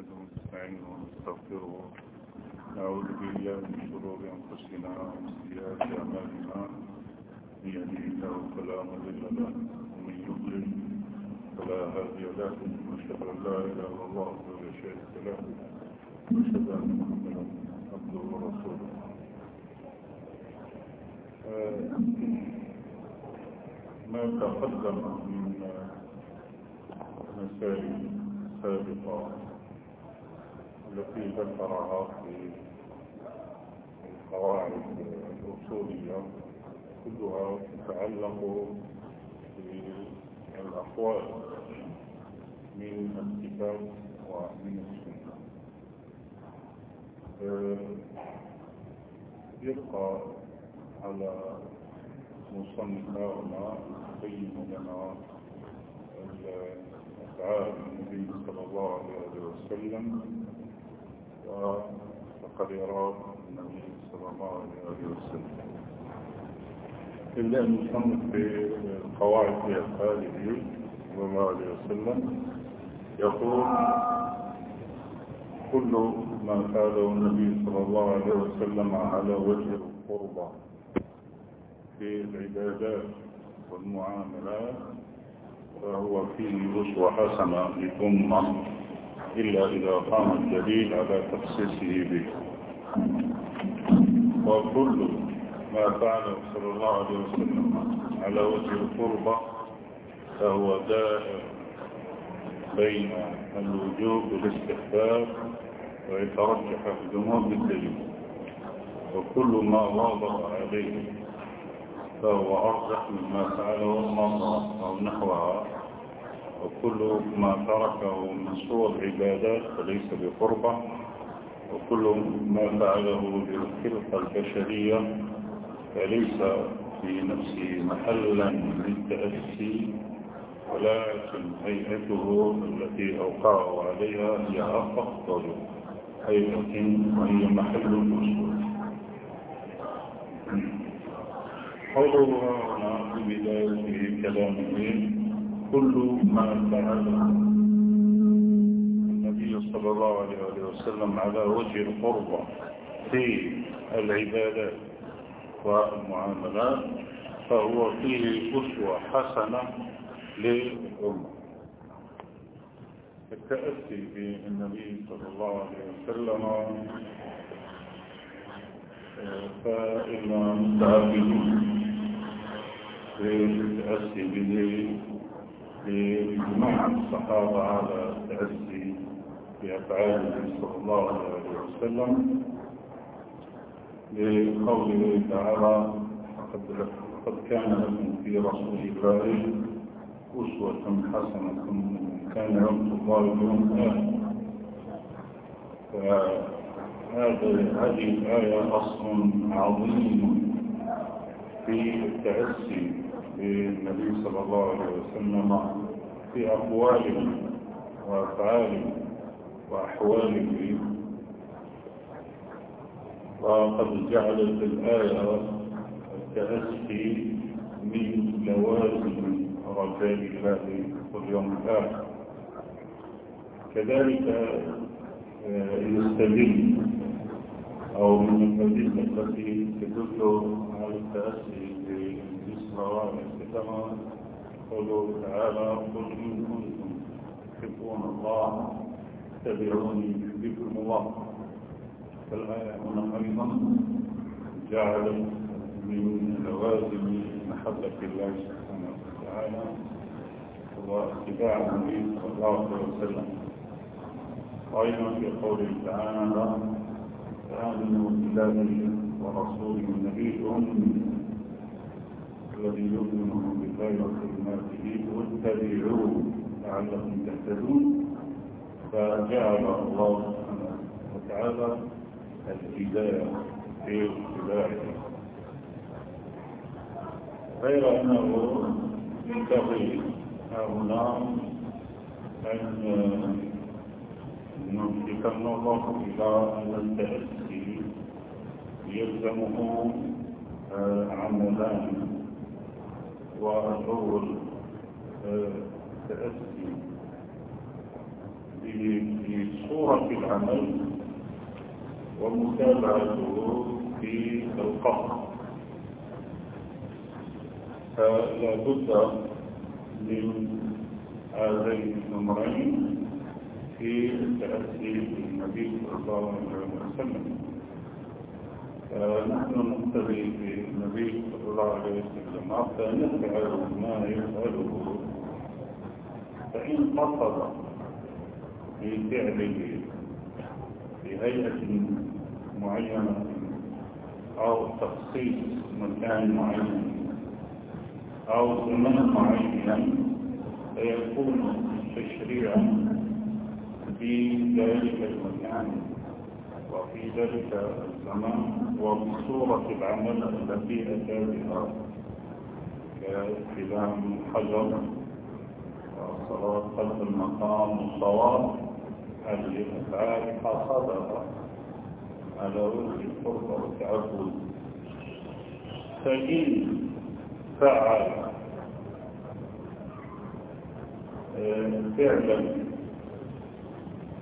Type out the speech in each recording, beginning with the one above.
نحمده ونستعينه ونستغفره نعوذ بالله من شرور أنفسنا ومن سيئات أعمالنا. من يهده الله فلا مضل له، ومن يضلل فلا هادي له. وأشهد أن لا إله إلا الله وحده لا شريك له. وأشهد أن محمدا عبده ورسوله. ما تقدم من مسائل سابقة. التي ذكرها في القواعد الأصولية كلها تتعلق بالأقوال من الكتاب ومن السنة. يبقى على مصنفنا يبين لنا أفعال النبي صلى الله عليه وسلم. وقد يرى النبي صلى الله عليه وسلم إلا أن نصنف في قواعد في أفعاله صلى الله عليه وسلم يقول كل ما فعله النبي صلى الله عليه وسلم على وجه القربى في العبادات والمعاملات فهو فيه أسوة حسنة للأمة. إلا إذا قام الدليل على تخصيصه به. وكل ما فعله صلى الله عليه وسلم على وجه القربة فهو دائر بين الوجوب والاستحباب ويترجح الجمهور بالدليل وكل ما واظب عليه فهو أرجح مما فعله المرأة أو نحوها. وكل ما تركه من صور العبادات فليس بقربة وكل ما فعله بالخلقة البشرية فليس في نفسه محلا للتأسي ولكن هيئته التي أوقعه عليها هي أفضل هيئة وهي محل الأصول قوله هنا في بداية كلامه كل ما فعله النبي صلى الله عليه وسلم على وجه القربة في العبادات والمعاملات فهو فيه أسوة حسنة للأمة. التأسي بالنبي صلى الله عليه وسلم فإن متعبدون للتأسي به لإجماع الصحابة على التأسي بأفعاله صلى الله عليه وسلم لقوله تعالى قد كان لكم في رسول الله أسوة حسنة كان يرجو الله يوم الآخر هذه الآية أصل عظيم في التأسي بالنبي صلى الله عليه وسلم في أقواله وأفعاله وأحواله. وقد جعلت الآية التأسي من لوازم رجاء الله واليوم الآخر. كذلك يستدل أو من الحديث التي تدل على التأسي بالإسراء والسلام قوله تعالى قل إن كنتم تحبون الله اتبعوني يحببكم الله. فالآية هنا أيضا جعلت من لوازم محبة الله سبحانه وتعالى واتباع النبي صلى الله عليه وسلم. أيضا في قوله تعالى آمنوا بالله ورسوله الأمي. الذي يؤمن بالله وكلماته واتبعوه لعلكم تهتدون. فجعل الله سبحانه وتعالى الهداية في اتباعه غير أنه ينبغي هنا أن نمسك النظر إلى أن التأسي يلزمه عملان. والأول تأسي بصورة صورة العمل ومتابعته في القصر فلا بد من هذين الأمرين في التأسي بالنبي صلى الله عليه وسلم. نحن نقتدي بالنبي صلى الله عليه وسلم حتى نفعل ما يفعله فإن قصد بفعله بهيئة معينة أو تخصيص مكان معين أو زمن معين فيكون تشريعا في ذلك المكان وفي ذلك الزمان. وبصورة العمل التي أتى بها ككلام حجر وصلاة خلف المقام والصواب هذه الأفعال حصدها على وجه القرب والتعبد. فإن فعل فعلا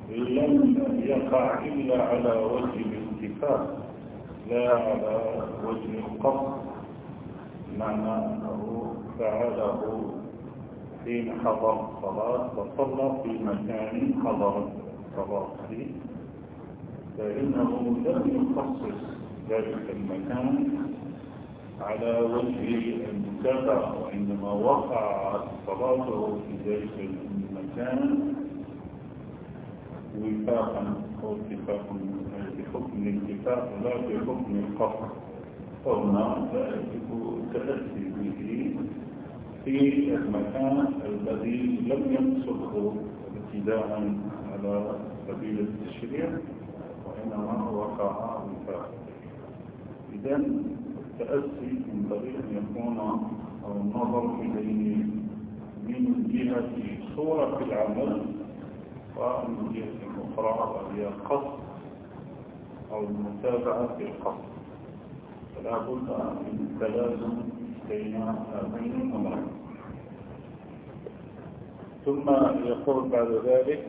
لم يقع إلا على وجه الاتفاق. لا على وجه القصد معنى أنه فعله حين حضر الصلاة وصلى في مكان حضر الصلاة فيه. فإنه لم يخصص ذلك المكان على وجه المتابعة وإنما وقع صلاته في ذلك المكان وفاقا أو اتفاقا. بحكم الاتفاق لا بحكم القصر. لا يجب التأسي به في المكان الذي لم يقصده ابتداء على سبيل التشريع وإنما وقع وفاقا إذا التأسي ينبغي أن يكون النظر إليه من جهة صورة العمل ومن جهة أخرى وهي القصد أو المتابعة في القصد. فلا بد من التلازم بين هذين الأمرين. ثم يقول بعد ذلك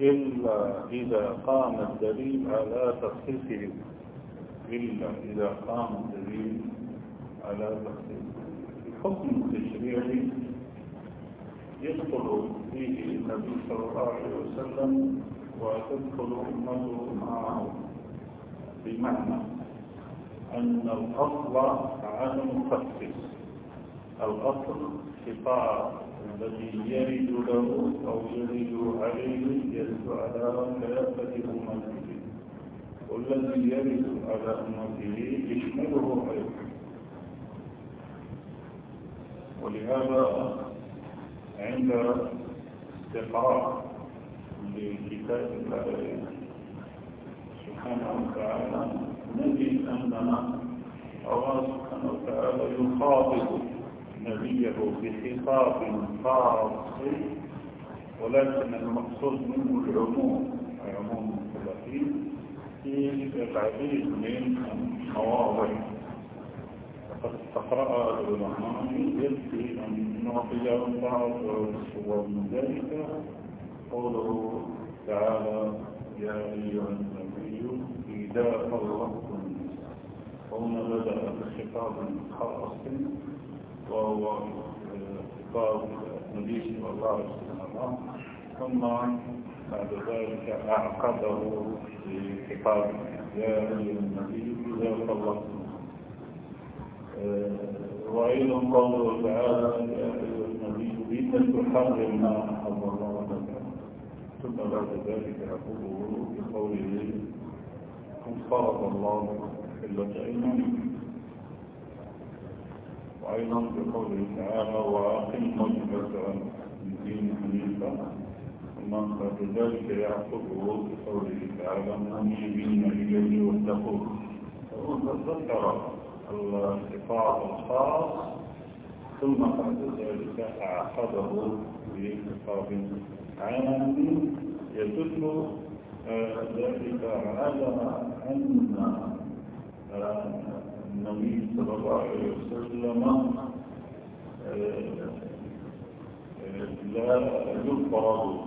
إلا إذا قام الدليل على تخصيصه. إلا إذا قام الدليل على تخصيصه. الحكم التشريعي يدخل فيه النبي صلى الله عليه وسلم وتدخل أمته معه بمعنى أن الأصل عدم التخصيص الأصل خطاب الذي يرد له أو يرد عليه يرد على ثلاثة أمته. والذي يرد على أمته يشمله أيضا. ولهذا عند استقراء الله سبحانه وتعالى نجد أننا الله سبحانه وتعالى يخاطب نبيه بخطاب خاص ولكن المقصود منه العموم عموم المكلفين في العديد من المواضع قد استقرأ العلماء يكفي أن نعطي بعض الصور من ذلك قوله تعالى يا أيها النبي إذا طلقتم هنا بدأ بخطاب خاص وهو خطاب النبي صلى الله عليه وسلم ثم بعد ذلك أعقده بخطاب يا أيها النبي إذا طلقتم وأيضا قوله تعالى يا أيها النبي لم تحرم ما أحب الله لك ثم بعد ذلك يقوله بقوله قد فرض الله حلة أيمانكم وأيضا بقوله تعالى وأقم وجهك من دين حنيفا ثم بعد ذلك يعقبه بقوله تعالى منيبين إليه واتقوه ذكر الخطاب الخاص ثم بعد ذلك أعقده بخطاب عام يدل ذلك على أن النبي صلى الله عليه وسلم لا يفرض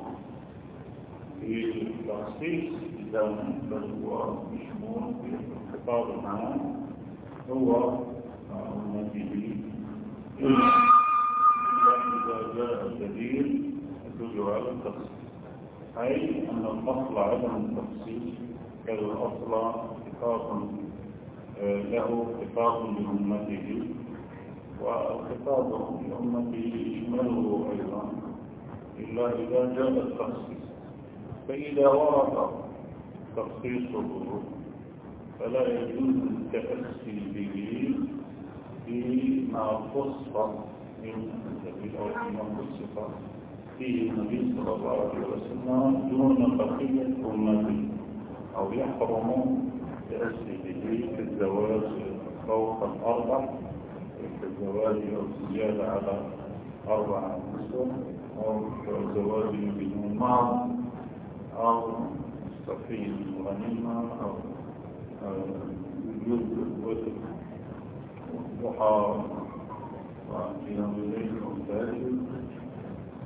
التخصيص إذا بل هو مشمول في الخطاب العام هو أمته إلا إذا جاء دليل يدل على التخصيص. أي أن الأصل عدم التخصيص كالأصل خطاب له خطاب لأمته. والخطاب لأمته يشمله أيضا إلا إذا جاء التخصيص. فإذا ورد تخصيصه فلا يجوز التأسي به فيما خص من أو فيما خص فيه النبي صلى الله عليه وسلم دون بقية أمته أو يحرم به في الزواج فوق الأربع في الزواج أو زيادة على أربع نسوة أو زواج بدون مهر أو صفي الغنيمة أو وجود الوتر والضحى وقيام الليل والفجر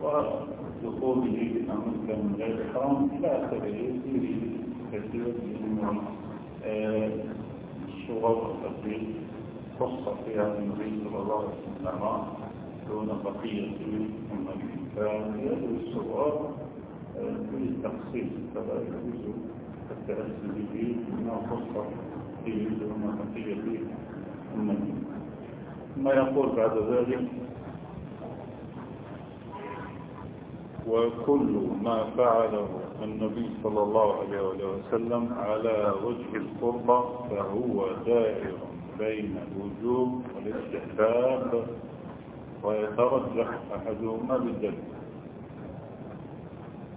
ودخوله بأمريكا من غير حرام إلى آخره. فيه كثير من الصور التي خص فيها النبي صلى الله عليه وسلم دون بقية أمته فهذه الصور في التخصيص فلا يجوز التأسي به بما خص به دون بقية أمته ثم يقول بعد ذلك وكل ما فعله النبي صلى الله عليه وسلم على وجه القربة فهو دائر بين الوجوب والاستحباب ويترجح أحدهما بالدليل.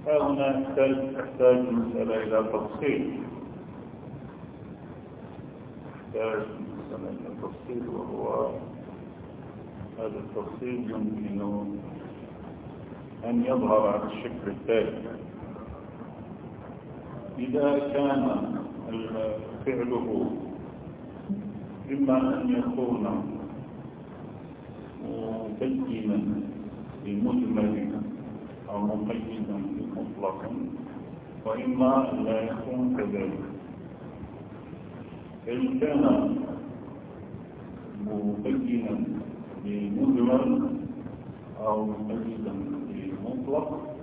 يحتاج تحتاج المسألة إلى تفصيل. يحتاج المسألة إلى تفصيل وهو هذا التفصيل يمكن أن يظهر على الشكل التالي. إذا كان فعله إما أن يكون مبينا لمجمل أو مقيدا مطلقا وإما أن لا يكون كذلك. فإن كان مبينا لمجمل أو مقيدا لمطلق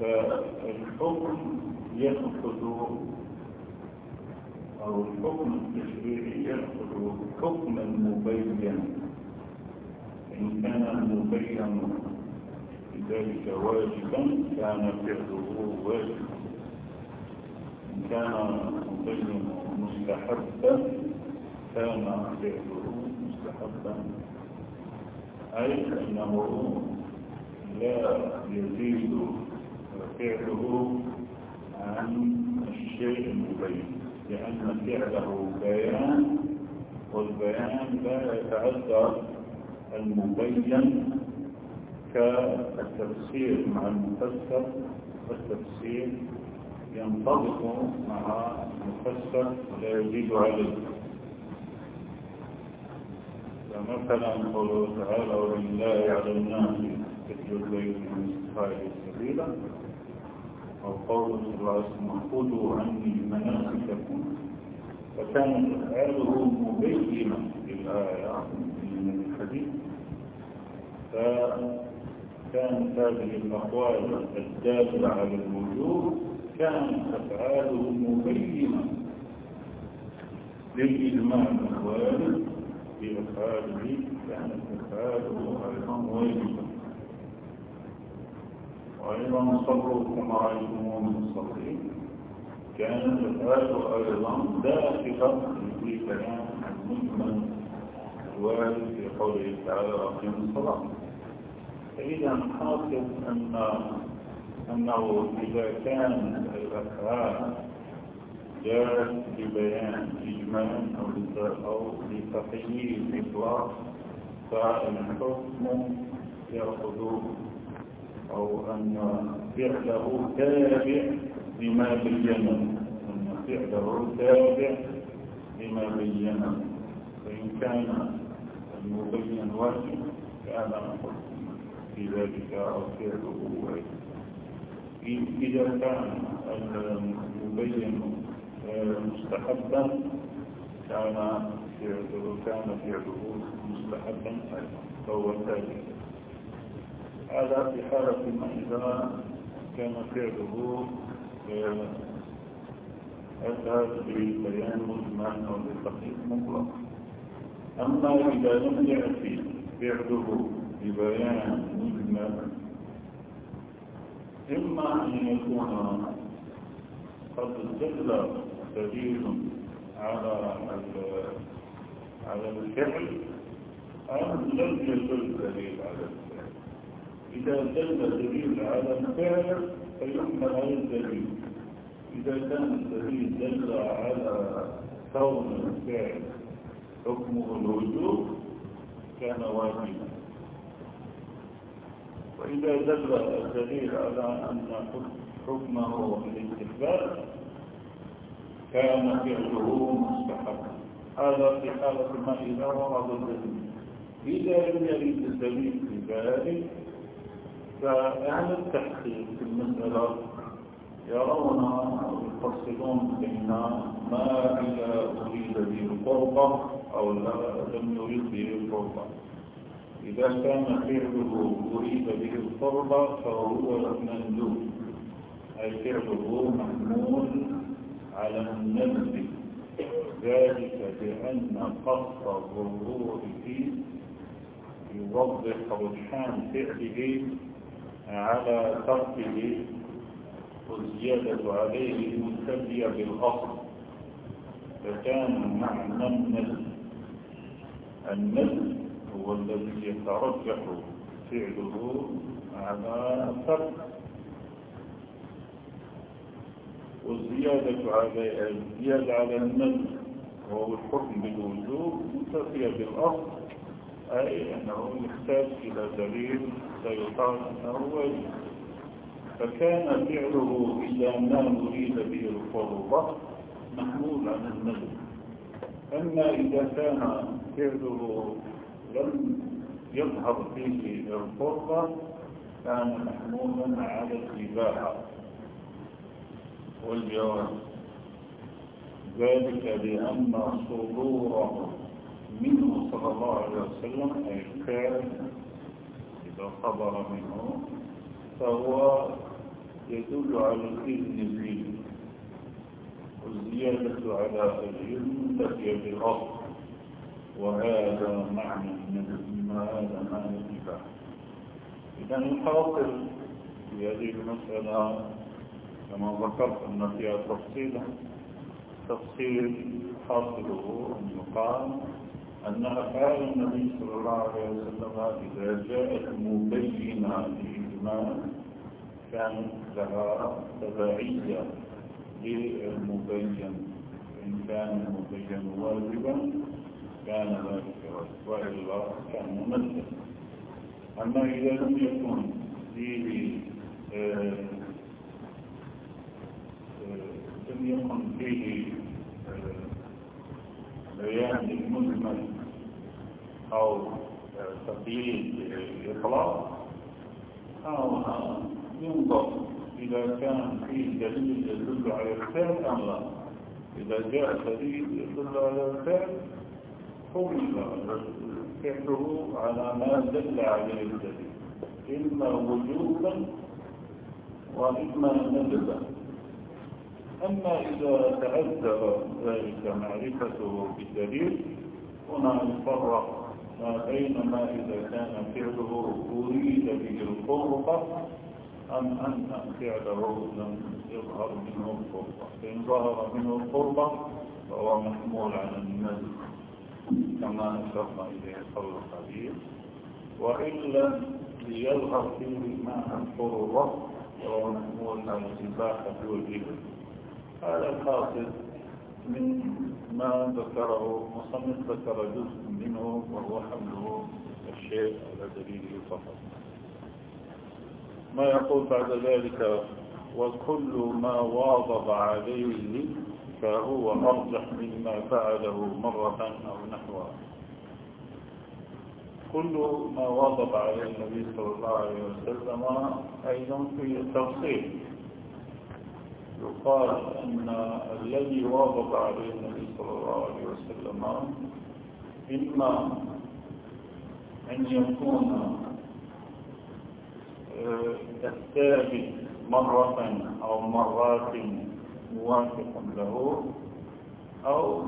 فالحكم يأخذ أو الحكم التشريعي يأخذ حكما مبينا. إن كان مبين ذلك واجبا كان فعله واجبا. إن كان مبين مستحبا كان فعله مستحبا. أي أنه لا يزيد فعله عن الشيء المبين لأن فعله بيان والبيان لا يتعدى المبين كالتفسير مع المفسر والتفسير ينطبق مع المفسر ولا يزيد عليه. فمثلا قوله تعالى ولله على الناس الليل من استفاده سبيلا أو قوله صلى الله عليه وسلم خذوا عني مناسككم فكانت أفعاله مبينة للآية من الحديث فكانت هذه الأقوال الدالة على الوجود كانت أفعاله مبينة للإجماع في أفعاله كانت أفعاله أيضا واجبة وأيضا صبروا كما رأيتموه من الصبرين كانت أفعاله أيضا داخلة في كلام المجمل الوارد في قوله تعالى أقيم الصلاة. فإذا حاصل أن أنه إذا كان الأفعال جاءت ببيان إجمالا أو أو لتقييد إطلاق فالحكم يأخذ أو أن فعله تابع لما بين. أن فعله تابع لما بين. فإن كان المبين واجب كان الحكم في ذلك أو فعله واجب إذا كان المبين مستحبا كان فعله كان فعله مستحبا فهو ثابت هذا في حالة ما إذا كان فعله أتى ببيان مجمل أو بتحقيق مطلق. أما إذا لم يأتي فعله ببيان مجمل إما أن يكون قد دل دليل على على الفعل أو لم يدل دليل على الفعل. إذا دل دليل على الفعل فيحمل على الدليل. إذا كان الدليل دل على كون الفعل حكمه الوجوب كان واجبا. وإذا دل الدليل على أن حكمه الاستحباب كان فعله مستحبا هذا في حالة ما إذا ورد الدليل. إذا لم يرد الدليل في ذلك فأهل التحقيق في المسألة يرون يفصلون بين ما إذا أريد به القربة أو لا لم يريد به القربة إذا كان فعله أريد به القربة فهو مندوب. أي فعله محمول على النبذ ذلك بأن قصد الظهور فيه يوضح رجحان فعله على تركه والزيادة عليه منتبية بالأصل. فكان معنى النزل. النزل هو الذي يترجح فعله على الترك والزيادة على الزيادة على النزل وهو الحكم بالوجوب منتفية بالأصل أي أنه يحتاج إلى دليل أنه واجب فكان فعله إذا ما نريد به القربة محمول عن النزل أما إذا كان فعله لم يظهر فيه القربة كان محمولا على الإباحة والجواز. ذلك لأن صدوره منه صلى الله عليه وسلم أي الفعل صدر منه فهو يدل على الإذن فيه والزيادة على العلم تأتي بالأصل وهذا معنى من هذا معنى الإباحة إذا الحاصل في هذه المسألة كما ذكرت أن فيها تفصيلا تفصيل حاصله أن يقال أن أفعال النبي صلى الله عليه وسلم إذا جاءت مبينة لإجمال كانت لها تبعية للمبين. إن كان المبين واجبا كان ذلك وإلا كان ممثلا أما إذا لم يكن فيه آه، آه، لم يكن فيه آه، بيان المجمل أو تقييد الإطلاق أو ينظر إذا كان فيه دليل يدل على الفعل أم لا. إذا جاء دليل يدل على الفعل حمل فعله على ما دل عليه الدليل. إما وجوبا وإما ندبا. أما إذا تعذر ذلك معرفته بالدليل هنا نفرق ما بين ما إذا كان فعله أريد به القربة أم أن فعله لم يظهر منه القربة فإن ظهر منه القربة فهو محمول على النزل كما أشرنا إليه قبل قليل. وإلا ليظهر فيه معنى القربة فهو محمول على الإباحة والإبل هذا الحاصل من ما ذكره مصنف ذكر جزء منه وهو حمله الشيء على دليله فقط. ما يقول بعد ذلك وكل ما واظب عليه فهو أرجح مما فعله مرة أو نحوها كل ما واظب عليه النبي صلى الله عليه وسلم أيضا في التفصيل. قال أن الذي واظب عليه النبي صلى الله عليه وسلم إما أن يكون الثابت مرة أو مرات موافقا له أو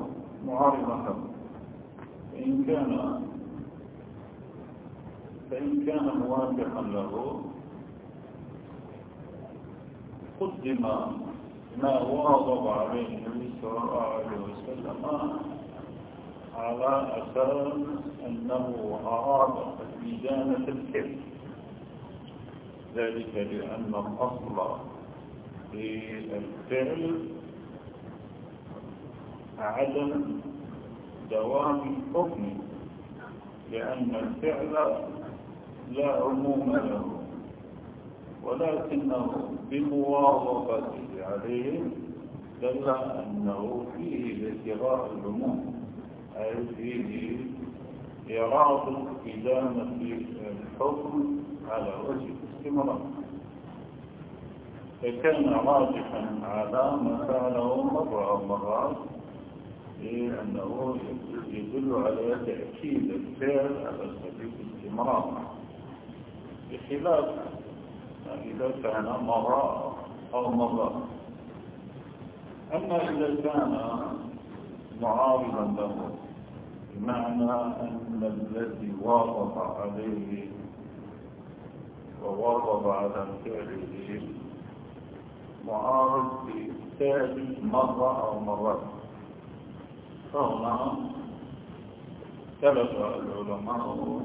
معارضا له فإن كان فإن كان موافقا له قدم ما واظب عليه النبي صلى الله عليه وسلم على أساس أنه أراد إدانة الكذب. ذلك لأن الأصل في الفعل عدم دوام الحكم لأن الفعل لا عموم له ولكنه بمواظبته عليه دل أنه فيه ابتغاء العموم. أي إرادة إدامة الحكم على وجه الاستمرار. فكان راجحا على ما فعله مرة أو مرات لأنه يدل على تأكيد الفعل على سبيل الاستمرار. بخلاف إذا كان مرة أو مرة أما إذا كان معارضا له بمعنى أن الذي واظب عليه وواظب على فعله معارض بالتالي مرة أو مرات. فهنا اختلف العلماء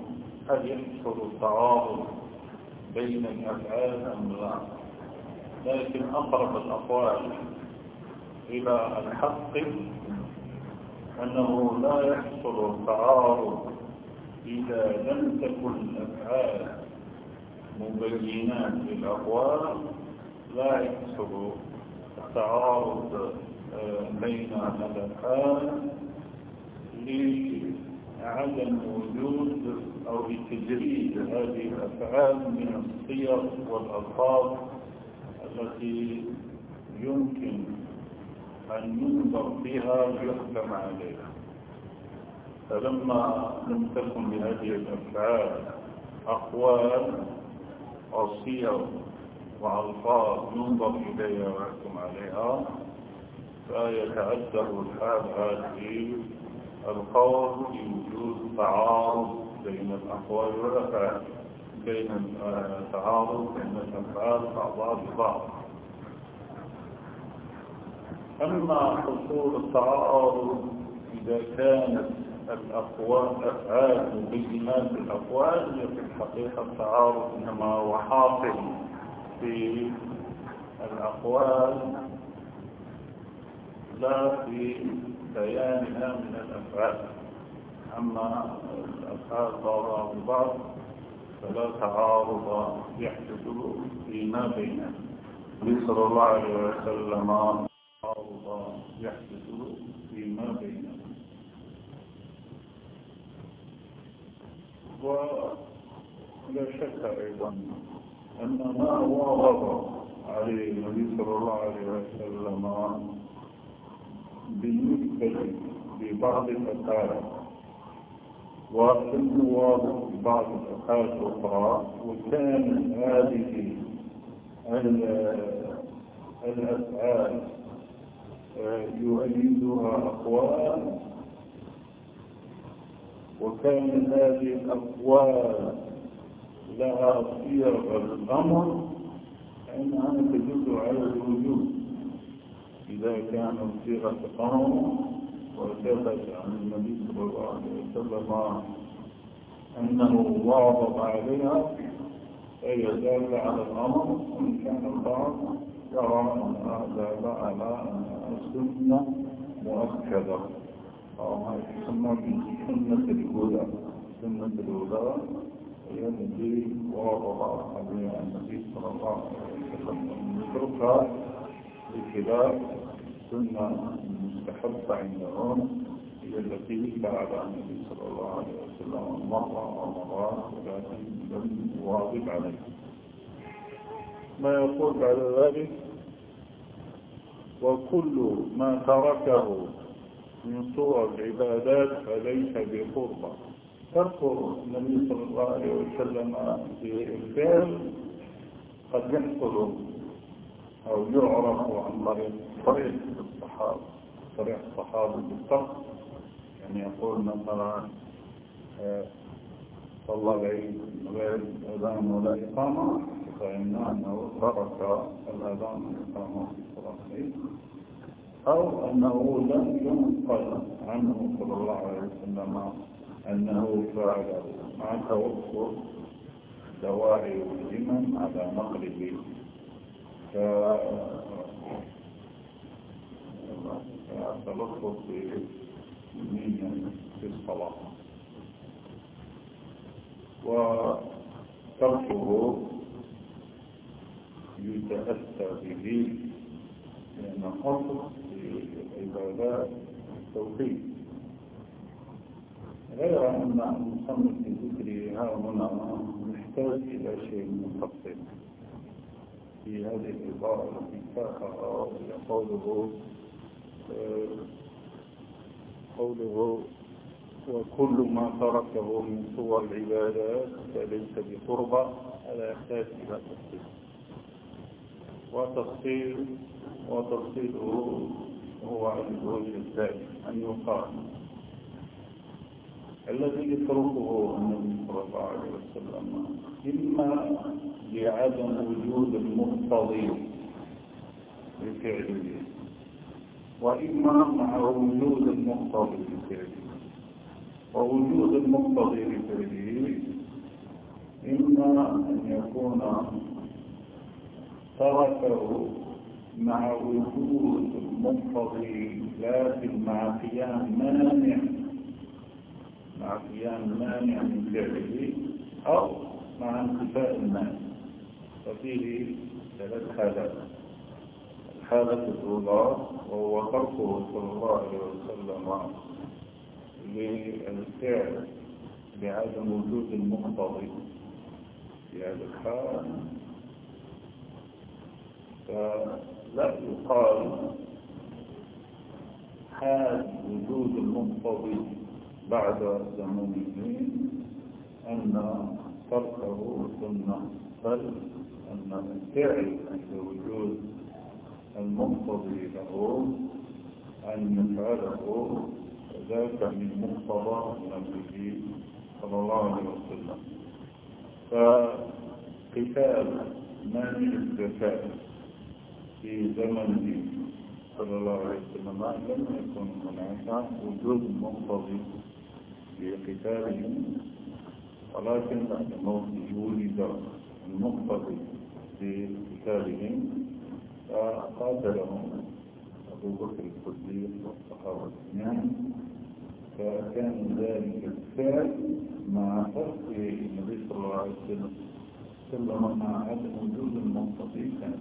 هل يحصل التعارض بين الأفعال أم لا؟ لكن أقرب الأقوال إلى الحق أنه لا يحصل التعارض إذا لم تكن الأفعال مبينات للأقوال لا يحصل التعارض آه، بين الأفعال لعدم وجود أو لتجريد هذه الأفعال من الصيغ والألفاظ التي يمكن أن ينظر فيها ليحكم عليها. فلما لم تكن لهذه الأفعال أقوال أو صيغ وألفاظ ينظر إليها ويحكم عليها فيتعذر الحال هذه القول بوجود تعارض بين الأقوال والأفعال بين التعارض بين الأفعال بعضها ببعض أما حصول التعارض إذا كانت الأقوال أفعال مبينات الأقوال في الحقيقة التعارض إنما هو حاصل في الأقوال لا في بيانها من الأفعال. أما الأفعال بعضها ببعض فلا تعارض يحدث فيما بينها. صلى الله عليه وسلم. تعارض يحدث فيما بينها ولا شك أيضا أن ما واظب عليه النبي صلى الله عليه وسلم بالنسبة لبعض الأفعال والنواب بعض الأفعال الأخرى وكان هذه الأفعال يؤيدها أقوال. وكان هذه الأقوال لها صيغ الأمر فإنها تدل على الوجود. إذا كان صيغة أمر وثبت عن النبي صلى الله عليه وسلم أنه واظب عليها أي دال على الأمر وإن كان البعض يرى أن هذا على أنها سنة مؤكدة. ما يسمى بسنة الهدى سنة الهدى هي التي عليها النبي صلى الله عليه وسلم نتركها بخلاف سنة مستحبة عندهم. هي التي فعل النبي صلى الله عليه وسلم مرة أو مرات ولكن لم يواظب عليه ما يقول بعد ذلك؟ وكل ما تركه من صور العبادات فليس بقربة. ترك النبي صلى الله عليه وسلم في الفعل قد يحصل أو يعرف عن طريق طريق الصحابة طريق الصحابة بالترك يعني يقول مثلا آه، صلى العيد غير أذان ولا إقامة فإنه ترك الأذان والإقامة. أو أنه لم ينقل عنه صلى الله عليه وسلم أنه فعله مع توفر دواعي الهمم على نقله. كتلفظ بنية في الصلاة. وتركه يتأتى به لأن قصد عبادات التوحيد. غير أن المصنف في ذكره ها هنا محتاج إلى شيء مفصل. في هذه العبارة التي ساقها قوله قوله وكل ما تركه من صور العبادات فليس بقربة هذا يحتاج إلى تفصيل. وتفصيل وتفصيله هو الوجه الثاني أن يقال. الذي يتركه النبي صلى الله عليه وسلم إما لعدم وجود المقتضي لفعله وإما مع وجود المقتضي لفعله. ووجود المقتضي لفعله إما أن يكون تركه مع وجود المقتضي لكن مع قيام مانع مع قيام مانع من فعله أو مع انتفاء المانع ففيه ثلاث حالات. الحالة الأولى وهو تركه صلى الله عليه وسلم للفعل بعدم وجود المقتضي في هذا الحال فلا يقال حال وجود المقتضي بعد زمنه أن تركه سنة بل أن الفعل عند وجود المقتضي له أن يفعله ذاك من مقتضى النبي صلى الله عليه وسلم. فقتال مانع الزكاة في زمنه صلى الله عليه وسلم لم يكن هناك وجود مقتضي لقتالهم ولكن بعد موته ولد المقتضي لقتالهم فقاتلهم أبو بكر الصديق والصحابة جميعا فكان ذلك الفعل مع فرق النبي صلى الله عليه وسلم سلم مع عدم وجود المقتضي كان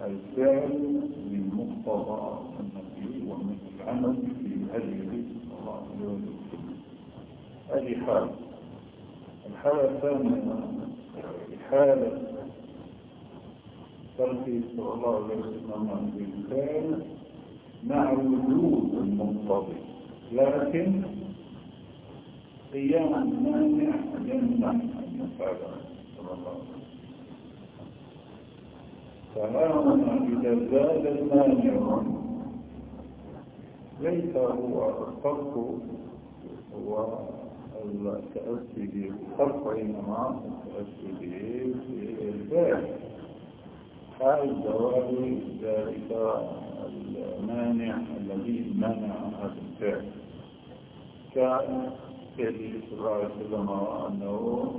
الفعل من مقتضى النبي ومن العمل في هذه الله عليه وسلم هذه حالة الحالة الثانية حالة تركي صلى الله عليه وسلم بالفعل مع وجود المنطبق لكن قيام المانع يمنع أن يفعل صلى الله عليه وسلم. فهنا إذا زاد المانع ليس هو الفرق هو التأسي بالفرق إنما التأسي به الفعل حال زوال ذلك المانع الذي منع هذا الفعل. كان النبي صلى الله عليه وسلم أنه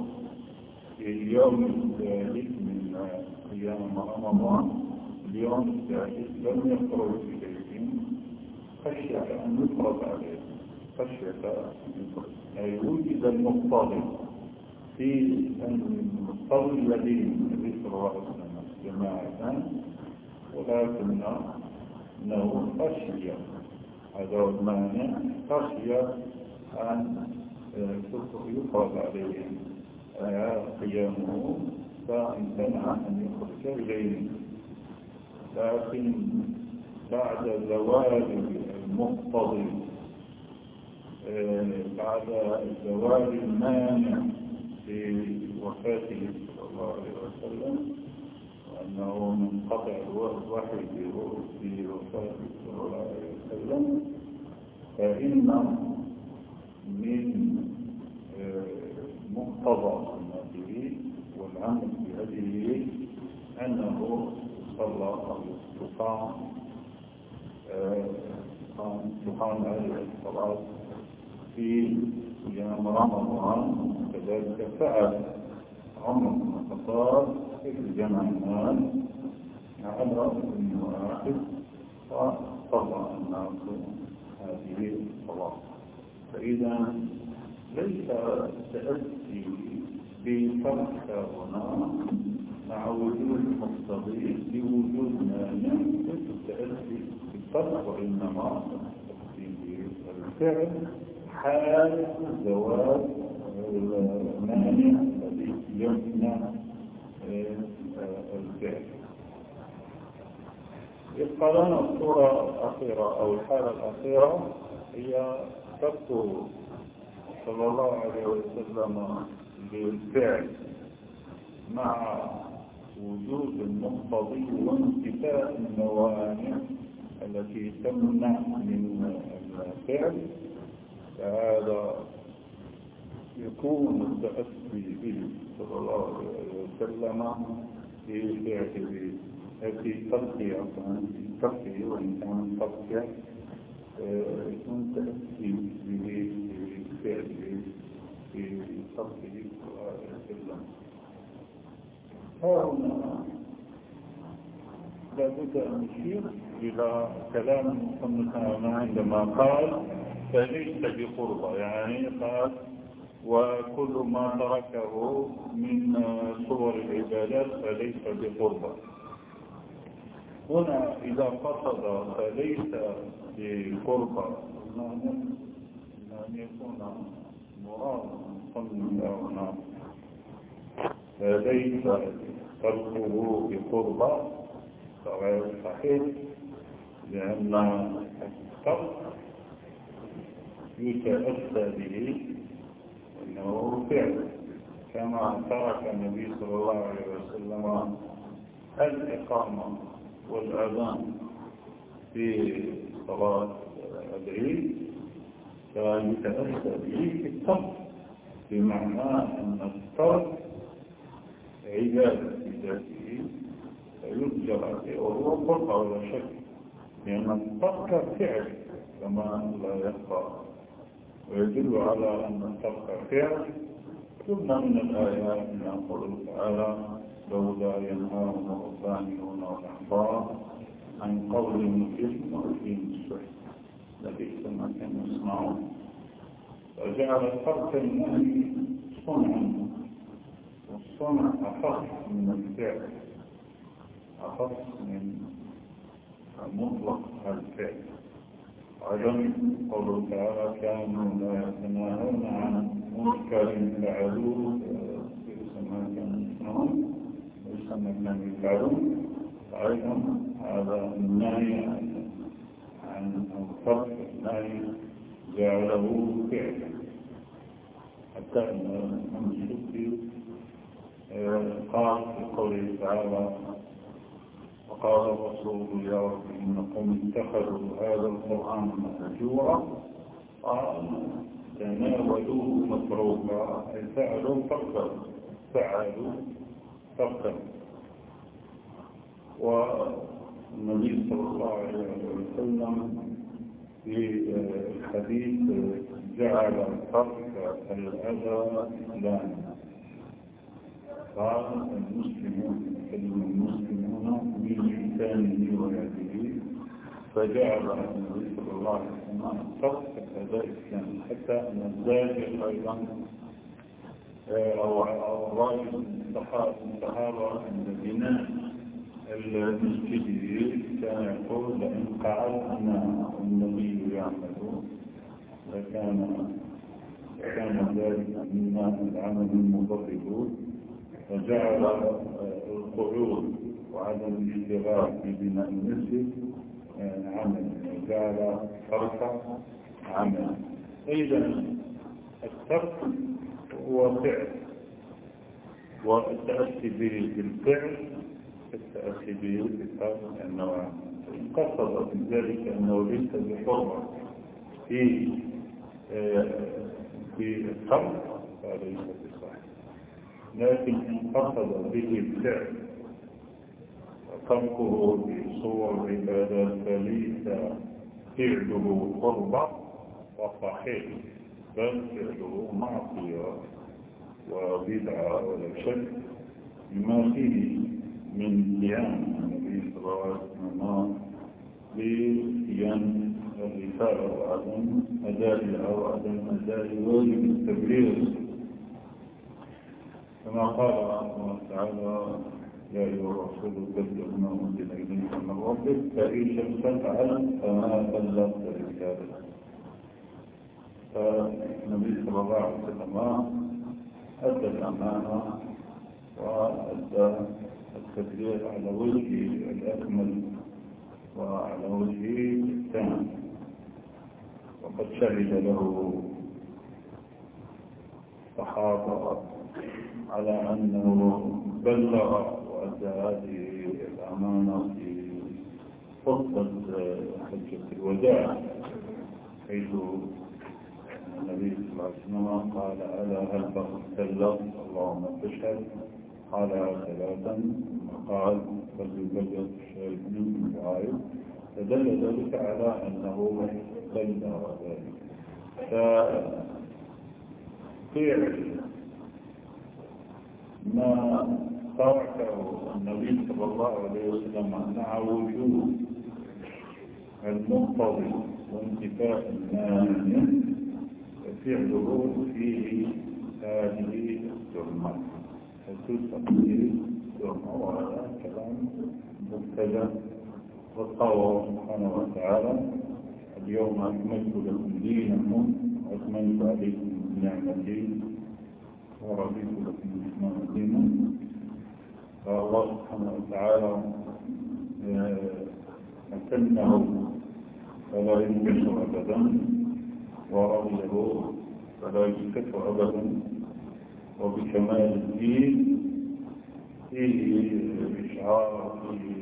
في اليوم الثالث من قيام رمضان اليوم الثالث لم يخرج إليهم خشية أن يفرض عليه. خشية أن يفرض أي وجد المقتضي في المقتضي الذي النبي صلى الله عليه وسلم جماعة. ولكن أنه خشية. هذا هو المانع خشية أن يفرض عليه. قيامه. فامتنع أن يخرج إليه لكن بعد زوال المقتضي آه، بعد زوال المانع في وفاته صلى الله عليه وسلم وأنه منقطع الوحي في وفاته صلى الله عليه وسلم فإن من آه، مقتضى والعمل بهذه أنه صلى أو استقام تقام هذه الصلاة في أيام رمضان. كذلك فعل عمر بن الخطاب في جمع الناس على رأس واحد وصلى الناس هذه الصلاة. فإذا ليس تأتي بفرق هنا مع وجود مقتضي بوجود مانع ليس تأتي بالفرق وإنما بالفعل حال زواج المانع الذي يمنع الفعل. يبقى لنا الصورة الأخيرة أو الحالة الأخيرة هي ترك صلى الله عليه وسلم بالفعل مع وجود المقتضي وانتفاء الموانع التي تمنع من الفعل فهذا يكون التأسي به صلى الله عليه وسلم في فعله في في تركه وإن كان تركه يكون تأسي به في فعله في تركه صلى هنا لابد أن نشير إلى كلام المصنف عندما قال فليس بقربة. يعني قال وكل ما تركه من صور العبادات فليس بقربة. هنا إذا قصد فليس بقربة أن يكون مراد هنا فليس تركه بقربة فغير صحيح لأن الترك يتأسى به أنه فعل كما ترك النبي صلى الله عليه وسلم الإقامة والأذان في صلاة العيد فيتأسى به في الترك بمعنى أن الترك عبادة في ذاته فيرجع عليه وهو قرب ولا شك لأن الترك فعل كما لا يبقى ويدل على أن الترك فعل. ثم من الآيات من قوله تعالى لولا ينهاهم الربانيون والأحبار عن قول الإثم وفيهم السحر لبئس ما كانوا يصنعون الترك النهي صنعا والصنع أخف من الفعل. أخف من مطلق الفعل. أيضا قوله تعالى كانوا لا يتناهون عن منكر فعلوه. يسمى يسمعون ويسمى كانوا يفعلون. أيضا هذا النهي عن الفرق النهي جعله فعلا. حتى أن الشرك قال في قوله تعالى وقال الرسول يا رب إنكم اتخذوا هذا القرآن مهجورا. قال تناولوه مفروضا أي فعلوا فقط فعلوا فقط والنبي صلى الله عليه وسلم في الحديث جعل ترك الأذى إسلاما قال المسلمون كلمة المسلمون بلسانه ويده فجعل النبي صلى الله عليه وسلم ترك هذا الإسلام. حتى أن الزاجر أيضا أو الرئيس الصحابة عند بناء المسجد كان يقول لئن قعدنا النبي يعمل لكان كان ذلك مما العمل المضرب. فجعل القعود وعدم الاشتغال في بناء المسجد عمل. جعل ترك عمل. إذا الترك هو فعل. والتأسي به بالفعل التأسي به بالفعل لأنه قصد ذلك أنه ليس بحرمة في في الترك فليس لكن قصد به الفعل تركه بصور عبادات فليس فعله قربة وصحيح بل فعله معصية وبدعة ولا شك بما فيه من قيام النبي صلى الله عليه وسلم بقيام الرسالة وعدم أدائها وعدم أداء واجب التبليغ. كما قال الله تعالى يا أيها الرسول بلغ ما أنزل إليك من ربك فإن لم تفعل فما بلغت رسالته. فالنبي صلى الله عليه وسلم أدى الأمانة وأدى التبليغ على وجه الأكمل وعلى وجه التام وقد شهد له الصحابة على أنه بلغ وأدى هذه الأمانة في خطبة حجة الوداع حيث النبي صلى الله عليه وسلم قال ألا هل بلغت اللهم تشهد قال ثلاثا. قال فليبلغ الشاهد من الغائب فدل ذلك على أنه بلغ ذلك. ففعل ما تركه النبي صلى الله عليه وسلم مع وجود المقتضي وانتفاء المانع ففعله فيه هذه التهمة فتسمى التهمة وهذا كلام مبتدأ والقول سبحانه وتعالى اليوم أكملت لكم دينكم وأكملت عليكم نعمتي. ورضيت لكم الإسلام دينا فالله سبحانه وتعالى أتمه فلا ينكسر أبدا. ورضيه فلا ينكسر أبدا. وبكمال الدين فيه إشعار فيه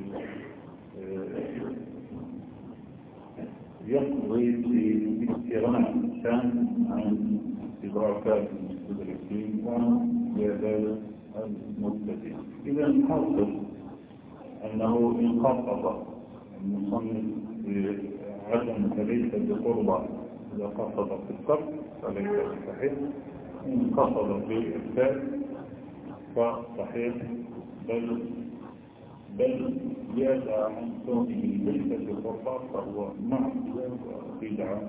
يقضي في استغناء الإنسان عن إدراكات المستدركين وزيادات المبتدئين إذا الحاصل أنه قصد المصنف بعدم فليس بقربة إذا قصد في الصرف فليس بصحيح. إن قصد بالإرسال فصحيح. بل بل زيادة عن كونه ليس بقربة فهو معصية وبدعة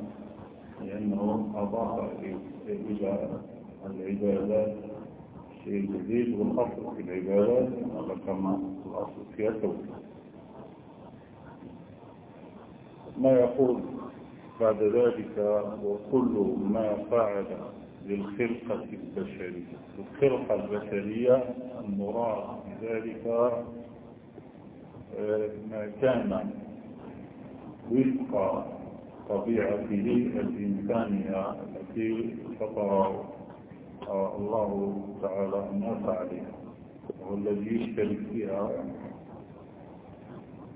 لأنه أضاف إلى العبادات شيء جديد والأصل في العبادات هذا كما الأصل في التوحيد ما يقول بعد ذلك وكل ما فعل للخلقة البشرية. الخلقة البشرية المراد بذلك ما كان وفق طبيعته الإنسانية التي فطر الله تعالى الناس عليها والذي يشترك فيها.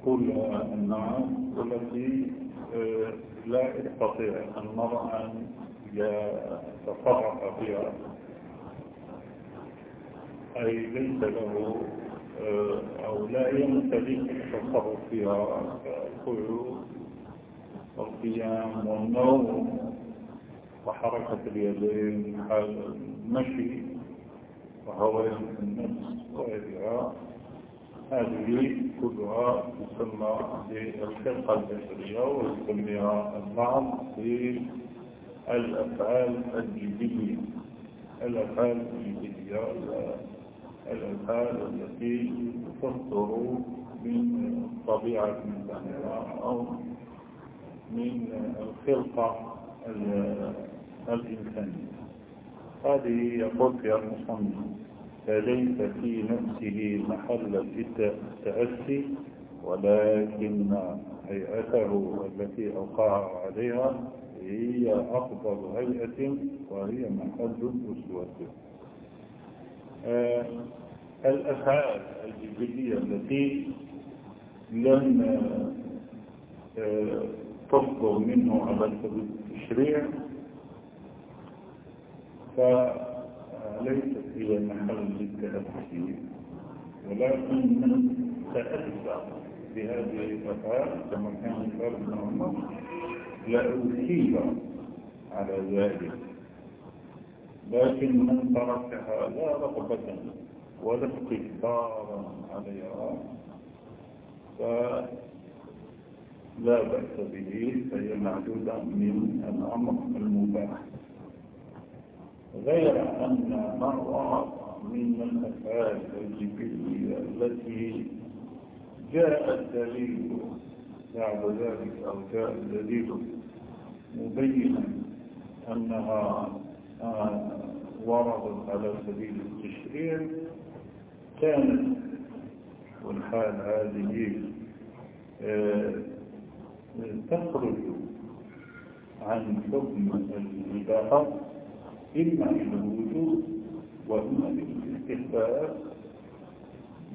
كل النعم والتي لا يستطيع المرء أن يتصرف فيها. أي ليس له أو لا يمتلك التصرف فيها. كالقعود والقيام والنوم وحركة اليدين حال المشي وهوية النفس وغيرها هذه كلها تسمى بالخلقة البشرية ويسميها البعض بالأفعال الجدية الأفعال الجدية الأفعال التي تصدر من طبيعة الإنسان أو من الخلقة الإنسانية هذه يقول فيها المصنف فليس في نفسه محل التأسي ولكن هيئته التي أوقعها عليها هي أفضل هيئة وهي محل أسوته آه الأفعال الجبلية التي لم آه تصدر منه سبيل التشريع. فليست هي محل للتأثير ولكن تأثر بهذه الأفعال كما كان قال ابن عمر لأثيب على ذلك. لكن من تركها لا رغبة ولا استكبارا عليها. فلا بأس به فهي معدودة من الأمر المباح. غير أن مرة من الأفعال الجبلية التي جاء الدليل بعد ذلك أو جاء الدليل مبينا أنها وردت على سبيل التشريع كانت والحال هذه تخرج عن حكم الإباحة إما إلى الوجود وإما للاستحباب.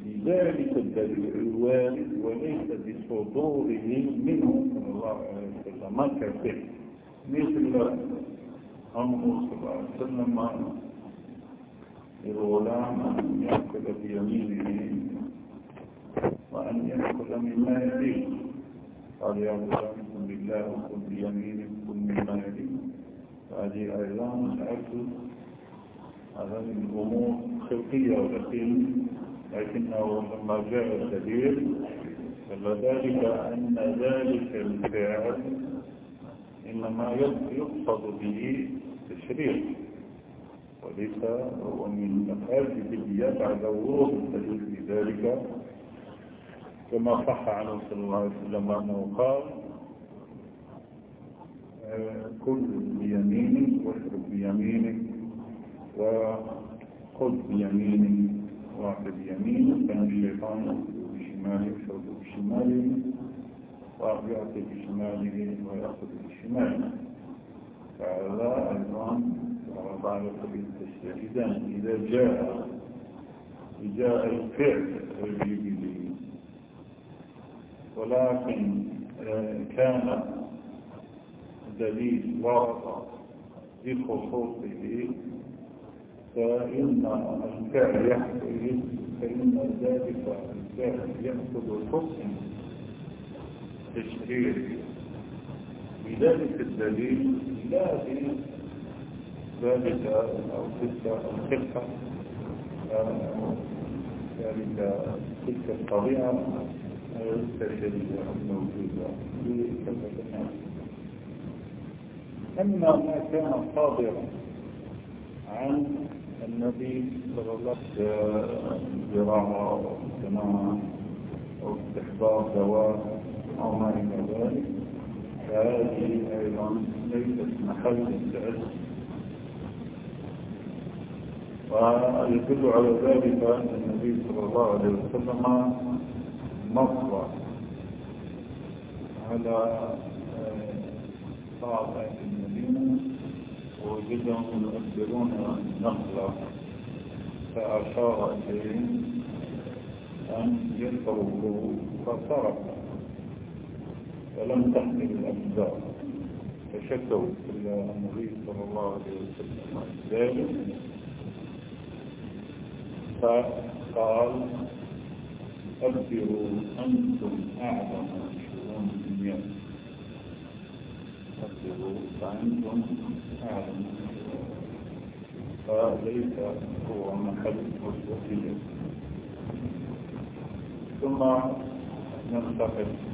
لذلك الدليل الوارد وليس بصدوره منه صلى الله عليه وسلم. مثل أمر صلى الله عليه وسلم للغلام أن يأكل بيمينه وأن يأكل مما يليه قال يا غلام كن بالله وكن بيمينك كن مما هذه أيضا مسألة هذه الأمور خلقية ولكن لكنه لما جاء الدليل دل ذلك أن ذلك الفعل إنما يقصد به تشريع. وليس هو من أفعال الجبلية بعد ورود الدليل في ذلك كما صح عنه صلى الله عليه وسلم أنه قال كل بيمينك واشرب بيمينك وخذ بيمينك واحد بيمينك كان الشيطان بشماله وشرب بشماله واحد يأتي بشماله ويأخذ بشماله فهذا أيضا بعد سبيل التشريع إذا جاء جاء الفعل الجبلي ولكن كان دليل ورد بخصوصه فإن الفعل يحصل فإن ذلك الفعل يأخذ حكم تشريعي بذلك الدليل لا ذلك أو تلك الخلقة ذلك تلك الطبيعة في كثرة أما ما كان صادرا عن النبي صلى الله عليه وسلم زراعة أو أو استحضار دواء أو ما إلى ذلك فهذه أيضا ليست محل التأسف ويدل على ذلك أن النبي صلى الله عليه وسلم مصر على بعض أهل المدينة ووجدهم يؤثرون النخلة فأشار إليهم أن يتركوا فترك فلم تحمل الأجزاء. فشكوا إلى النبي صلى الله عليه وسلم. ذلك فقال أبدروا أنتم أعلم شؤون الدنيا. أبدروا فأنتم أعلم فليس هو محل وسيلة ثم ننتقل